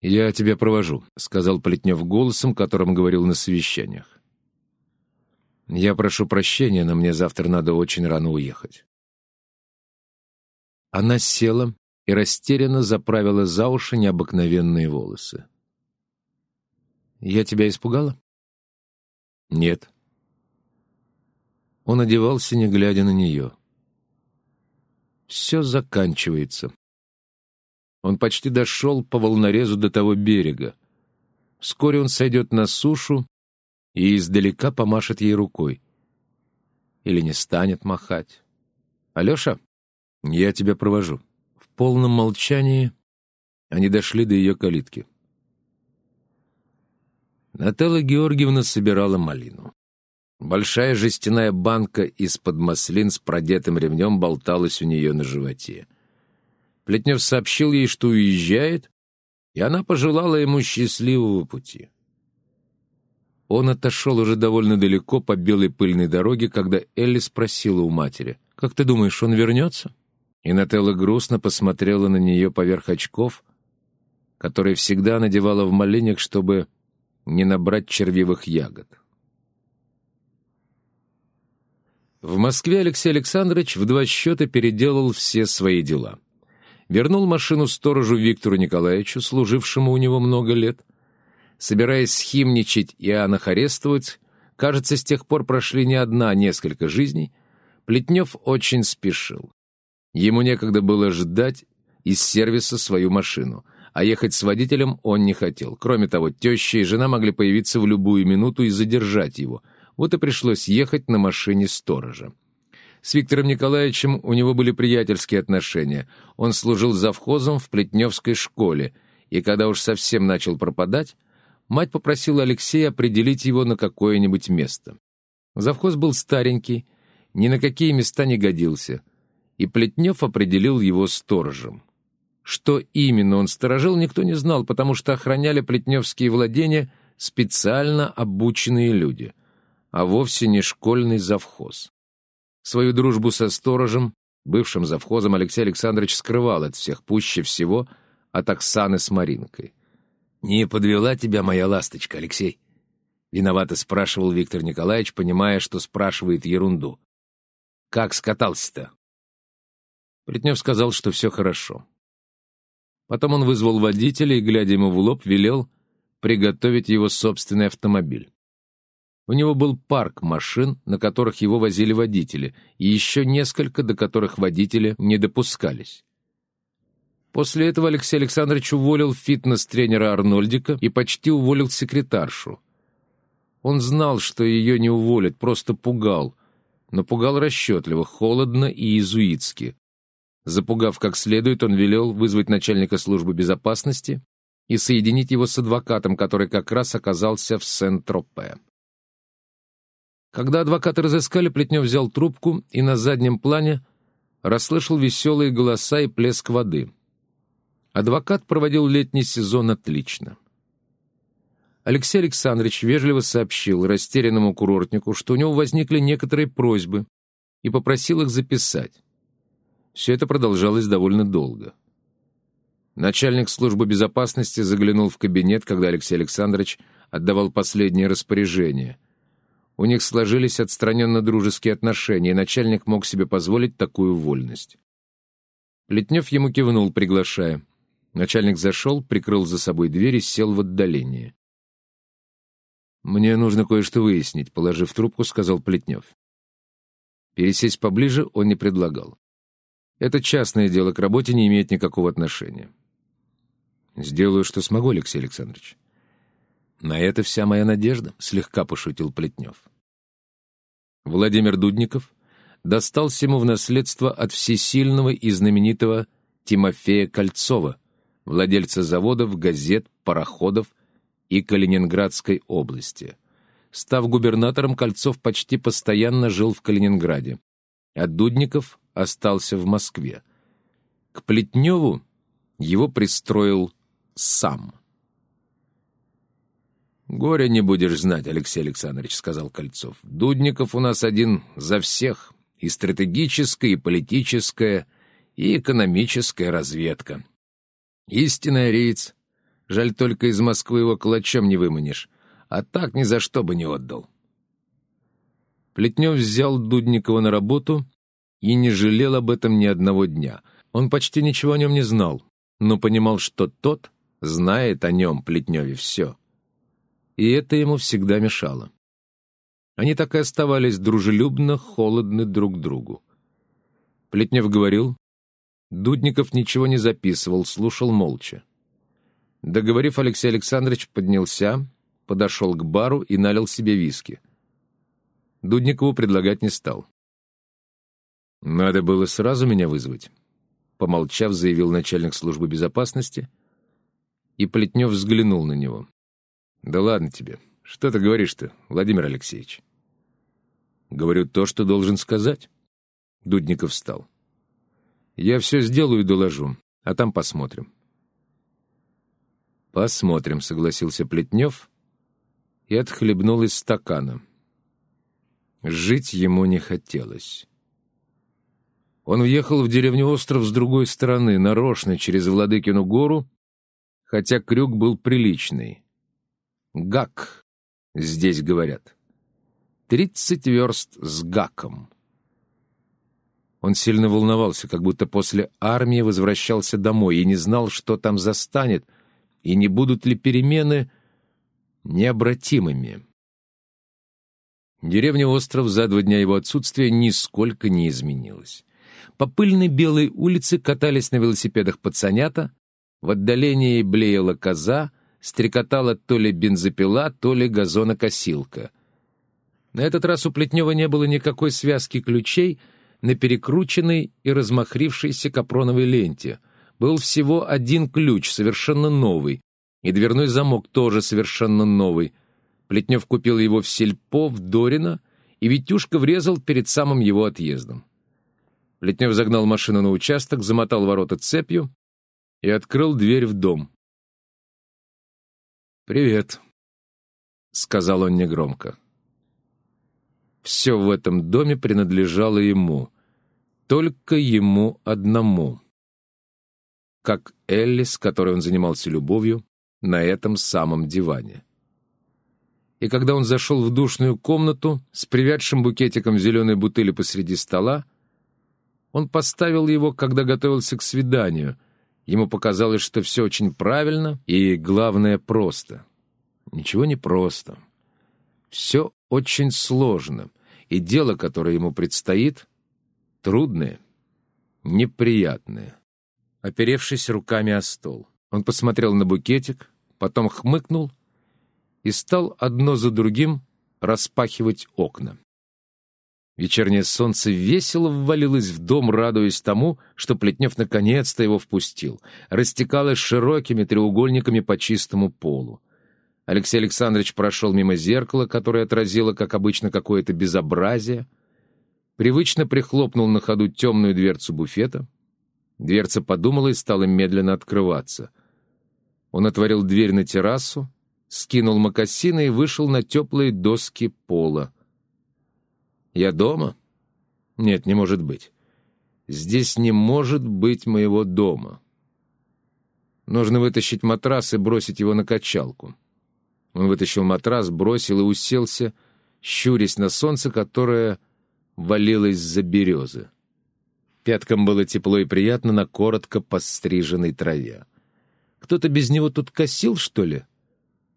«Я тебя провожу», — сказал Плетнев голосом, которым говорил на совещаниях. «Я прошу прощения, но мне завтра надо очень рано уехать». Она села и растерянно заправила за уши необыкновенные волосы. «Я тебя испугала?» «Нет». Он одевался, не глядя на нее. Все заканчивается. Он почти дошел по волнорезу до того берега. Вскоре он сойдет на сушу и издалека помашет ей рукой. Или не станет махать. «Алеша, я тебя провожу». В полном молчании они дошли до ее калитки. Нателла Георгиевна собирала малину. Большая жестяная банка из-под маслин с продетым ремнем болталась у нее на животе. Плетнев сообщил ей, что уезжает, и она пожелала ему счастливого пути. Он отошел уже довольно далеко по белой пыльной дороге, когда Элли спросила у матери, «Как ты думаешь, он вернется?» И Нателла грустно посмотрела на нее поверх очков, которые всегда надевала в малинях, чтобы не набрать червивых ягод. В Москве Алексей Александрович в два счета переделал все свои дела. Вернул машину сторожу Виктору Николаевичу, служившему у него много лет. Собираясь схимничать и анахарестовать, кажется, с тех пор прошли не одна, а несколько жизней, Плетнев очень спешил. Ему некогда было ждать из сервиса свою машину — а ехать с водителем он не хотел. Кроме того, теща и жена могли появиться в любую минуту и задержать его. Вот и пришлось ехать на машине сторожа. С Виктором Николаевичем у него были приятельские отношения. Он служил завхозом в Плетневской школе, и когда уж совсем начал пропадать, мать попросила Алексея определить его на какое-нибудь место. Завхоз был старенький, ни на какие места не годился, и Плетнев определил его сторожем. Что именно он сторожил, никто не знал, потому что охраняли плетневские владения специально обученные люди, а вовсе не школьный завхоз. Свою дружбу со сторожем, бывшим завхозом, Алексей Александрович скрывал от всех, пуще всего от Оксаны с Маринкой. «Не подвела тебя моя ласточка, Алексей?» Виновато спрашивал Виктор Николаевич, понимая, что спрашивает ерунду. «Как скатался-то?» Плетнев сказал, что все хорошо. Потом он вызвал водителя и, глядя ему в лоб, велел приготовить его собственный автомобиль. У него был парк машин, на которых его возили водители, и еще несколько, до которых водители не допускались. После этого Алексей Александрович уволил фитнес-тренера Арнольдика и почти уволил секретаршу. Он знал, что ее не уволят, просто пугал, но пугал расчетливо, холодно и иезуитски. Запугав как следует, он велел вызвать начальника службы безопасности и соединить его с адвокатом, который как раз оказался в Сент-Тропе. Когда адвоката разыскали, Плетнев взял трубку и на заднем плане расслышал веселые голоса и плеск воды. Адвокат проводил летний сезон отлично. Алексей Александрович вежливо сообщил растерянному курортнику, что у него возникли некоторые просьбы, и попросил их записать. Все это продолжалось довольно долго. Начальник службы безопасности заглянул в кабинет, когда Алексей Александрович отдавал последние распоряжения. У них сложились отстраненно-дружеские отношения, и начальник мог себе позволить такую вольность. Плетнев ему кивнул, приглашая. Начальник зашел, прикрыл за собой дверь и сел в отдалении. «Мне нужно кое-что выяснить», — положив трубку, сказал Плетнев. Пересесть поближе он не предлагал. Это частное дело к работе не имеет никакого отношения. Сделаю, что смогу, Алексей Александрович. На это вся моя надежда, слегка пошутил Плетнев. Владимир Дудников достался ему в наследство от всесильного и знаменитого Тимофея Кольцова, владельца заводов, газет, пароходов и Калининградской области. Став губернатором, Кольцов почти постоянно жил в Калининграде, а Дудников остался в Москве. К Плетневу его пристроил сам. «Горя не будешь знать, Алексей Александрович», — сказал Кольцов. «Дудников у нас один за всех. И стратегическая, и политическая, и экономическая разведка. Истинный ариец, Жаль, только из Москвы его калачом не выманишь. А так ни за что бы не отдал. Плетнев взял Дудникова на работу и не жалел об этом ни одного дня. Он почти ничего о нем не знал, но понимал, что тот знает о нем, Плетневе, все. И это ему всегда мешало. Они так и оставались дружелюбно, холодны друг другу. Плетнев говорил, Дудников ничего не записывал, слушал молча. Договорив, Алексей Александрович поднялся, подошел к бару и налил себе виски. Дудникову предлагать не стал. «Надо было сразу меня вызвать», — помолчав, заявил начальник службы безопасности, и Плетнев взглянул на него. «Да ладно тебе. Что ты говоришь-то, Владимир Алексеевич?» «Говорю то, что должен сказать». Дудников встал. «Я все сделаю и доложу, а там посмотрим». «Посмотрим», — согласился Плетнев и отхлебнул из стакана. Жить ему не хотелось. Он въехал в деревню Остров с другой стороны, нарочно, через Владыкину гору, хотя крюк был приличный. Гак, здесь говорят. Тридцать верст с гаком. Он сильно волновался, как будто после армии возвращался домой и не знал, что там застанет, и не будут ли перемены необратимыми. Деревня Остров за два дня его отсутствия нисколько не изменилась. По пыльной белой улице катались на велосипедах пацанята, в отдалении блеяла коза, стрекотала то ли бензопила, то ли газонокосилка. На этот раз у Плетнева не было никакой связки ключей на перекрученной и размахрившейся капроновой ленте. Был всего один ключ, совершенно новый, и дверной замок тоже совершенно новый. Плетнев купил его в сельпо, в Дорино, и Витюшка врезал перед самым его отъездом. Плетнев загнал машину на участок, замотал ворота цепью и открыл дверь в дом. «Привет», — сказал он негромко. Все в этом доме принадлежало ему, только ему одному. Как Элли, с которой он занимался любовью, на этом самом диване. И когда он зашел в душную комнату с привядшим букетиком зеленой бутыли посреди стола, он поставил его, когда готовился к свиданию. Ему показалось, что все очень правильно и, главное, просто. Ничего не просто. Все очень сложно, и дело, которое ему предстоит, трудное, неприятное. Оперевшись руками о стол, он посмотрел на букетик, потом хмыкнул и стал одно за другим распахивать окна. Вечернее солнце весело ввалилось в дом, радуясь тому, что Плетнев наконец-то его впустил, растекалось широкими треугольниками по чистому полу. Алексей Александрович прошел мимо зеркала, которое отразило, как обычно, какое-то безобразие, привычно прихлопнул на ходу темную дверцу буфета. Дверца подумала и стала медленно открываться. Он отворил дверь на террасу, скинул мокасины и вышел на теплые доски пола. «Я дома?» «Нет, не может быть. Здесь не может быть моего дома. Нужно вытащить матрас и бросить его на качалку». Он вытащил матрас, бросил и уселся, щурясь на солнце, которое валилось за березы. Пяткам было тепло и приятно на коротко постриженной траве. Кто-то без него тут косил, что ли?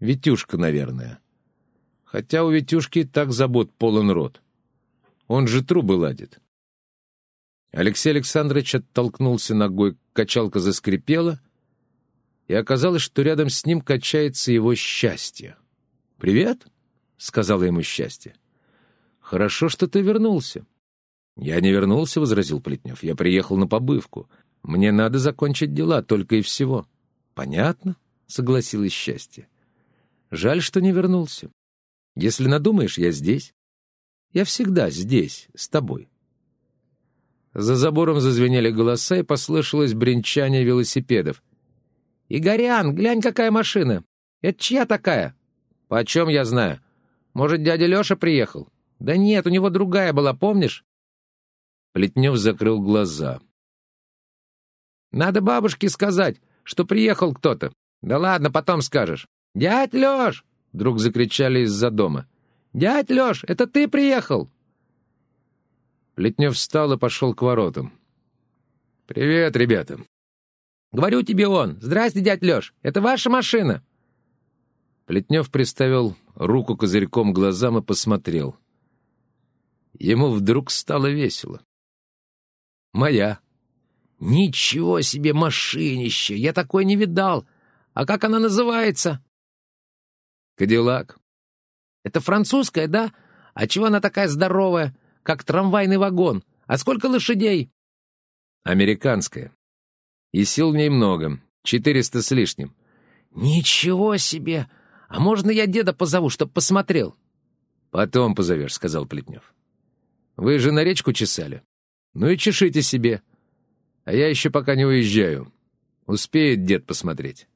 Витюшка, наверное. Хотя у Витюшки так забот полон рот. Он же трубы ладит. Алексей Александрович оттолкнулся ногой, качалка заскрипела, и оказалось, что рядом с ним качается его счастье. «Привет», — сказала ему счастье. «Хорошо, что ты вернулся». «Я не вернулся», — возразил Плетнев. «Я приехал на побывку. Мне надо закончить дела, только и всего». «Понятно», — согласилась счастье. «Жаль, что не вернулся. Если надумаешь, я здесь. Я всегда здесь, с тобой». За забором зазвенели голоса, и послышалось бренчание велосипедов. «Игорян, глянь, какая машина! Это чья такая?» «Почем я знаю? Может, дядя Леша приехал?» «Да нет, у него другая была, помнишь?» Плетнев закрыл глаза. «Надо бабушке сказать, что приехал кто-то. «Да ладно, потом скажешь». «Дядь Лёш!» — вдруг закричали из-за дома. «Дядь Лёш, это ты приехал?» Плетнев встал и пошел к воротам. «Привет, ребята!» «Говорю тебе он! Здрасте, дядь Лёш! Это ваша машина!» Плетнев приставил руку козырьком к глазам и посмотрел. Ему вдруг стало весело. «Моя». «Ничего себе машинище! Я такой не видал! А как она называется?» «Кадиллак». «Это французская, да? А чего она такая здоровая, как трамвайный вагон? А сколько лошадей?» «Американская. И сил в ней много, четыреста с лишним». «Ничего себе! А можно я деда позову, чтоб посмотрел?» «Потом позовешь», — сказал Плетнев. «Вы же на речку чесали. Ну и чешите себе. А я еще пока не уезжаю. Успеет дед посмотреть».